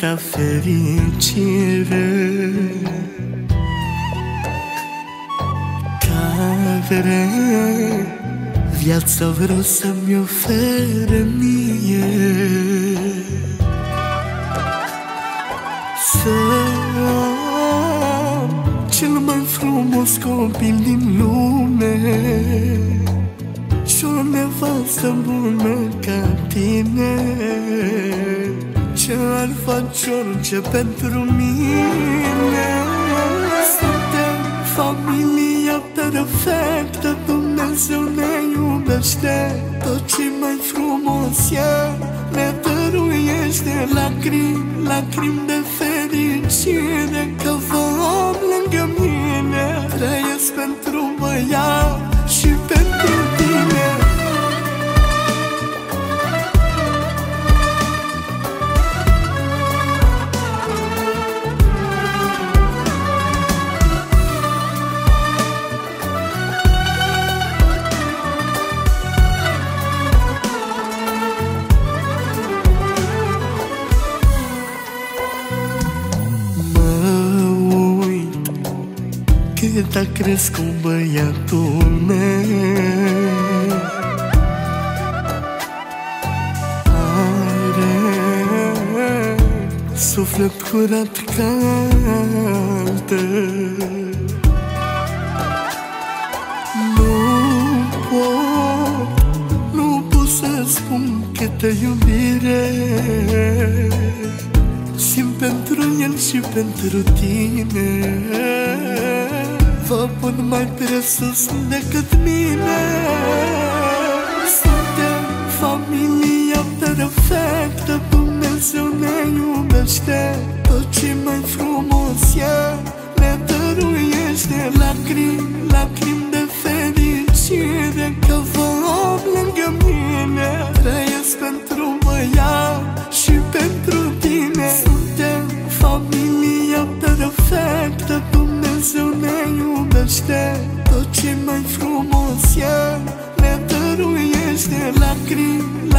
atâta fericire Care viața vreau să-mi ofere mie. Să am cel mai frumos copil din lume. Și o nevastă bună ca tine Ce ar face orice pentru mine? Suntem familia perfectă Dumnezeu ne iubește. Tot ce mai frumos e Ne dăruiește. Lacrimi, lacrimi de fericire Că vă am lângă mine. Trăiesc pentru băiat cât a crescut băiatul meu. Are suflet curat ca altă. Nu pot, nu pot să spun câtă iubire. Simt pentru el și pentru tine Vă pun mai presus decât mine iubește Tot ce mai frumos e. Ne dăruiește lacrimi, lacrimi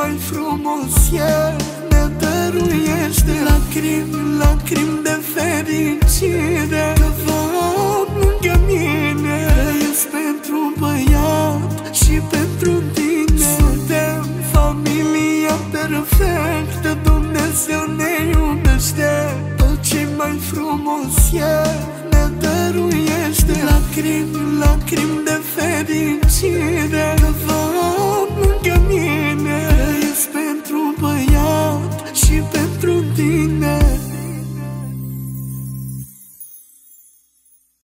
mai frumos e Ne dăruiește. Lacrimi, lacrimi de fericire Că vă am lângă mine. Trăiesc pentru băiat și pentru tine. Suntem familia perfectă Dumnezeu ne iubește. Tot ce mai frumos e Ne dăruiește. Lacrimi, lacrimi de fericire. Că vă